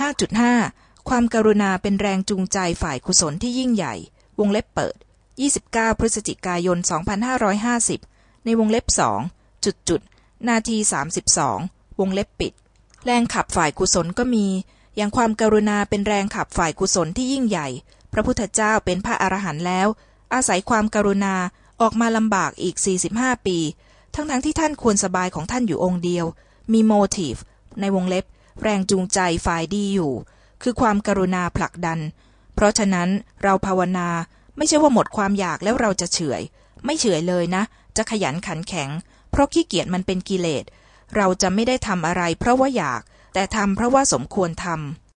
5.5 ความกรุณาเป็นแรงจูงใจฝ่ายกุศลที่ยิ่งใหญ่ วงเล็บเปิด 29 พฤศจิกายน 2550 ในวงเล็บสองจุดจุดนาที 32 วงเล็บปิด แรงขับฝ่ายกุศลก็มี อย่างความกรุณาเป็นแรงขับฝ่ายกุศลที่ยิ่งใหญ่ พระพุทธเจ้าเป็นพระอรหันต์แล้ว อาศัยความกรุณาออกมาลำบากอีก 45 ปี ทั้งๆทที่ท่านควรสบายของท่านอยู่องค์เดียว มีโมทีฟในวงเล็บ แรงจูงใจฝ่ายดีอยู่ คือความกรุณาผลักดัน เพราะฉะนั้นเราภาวนาไม่ใช่ว่าหมดความอยากแล้วเราจะเฉย ไม่เฉยเลยนะ จะขยันขันแข็ง เพราะขี้เกียจมันเป็นกิเลส เราจะไม่ได้ทำอะไรเพราะว่าอยาก แต่ทำเพราะว่าสมควรทำ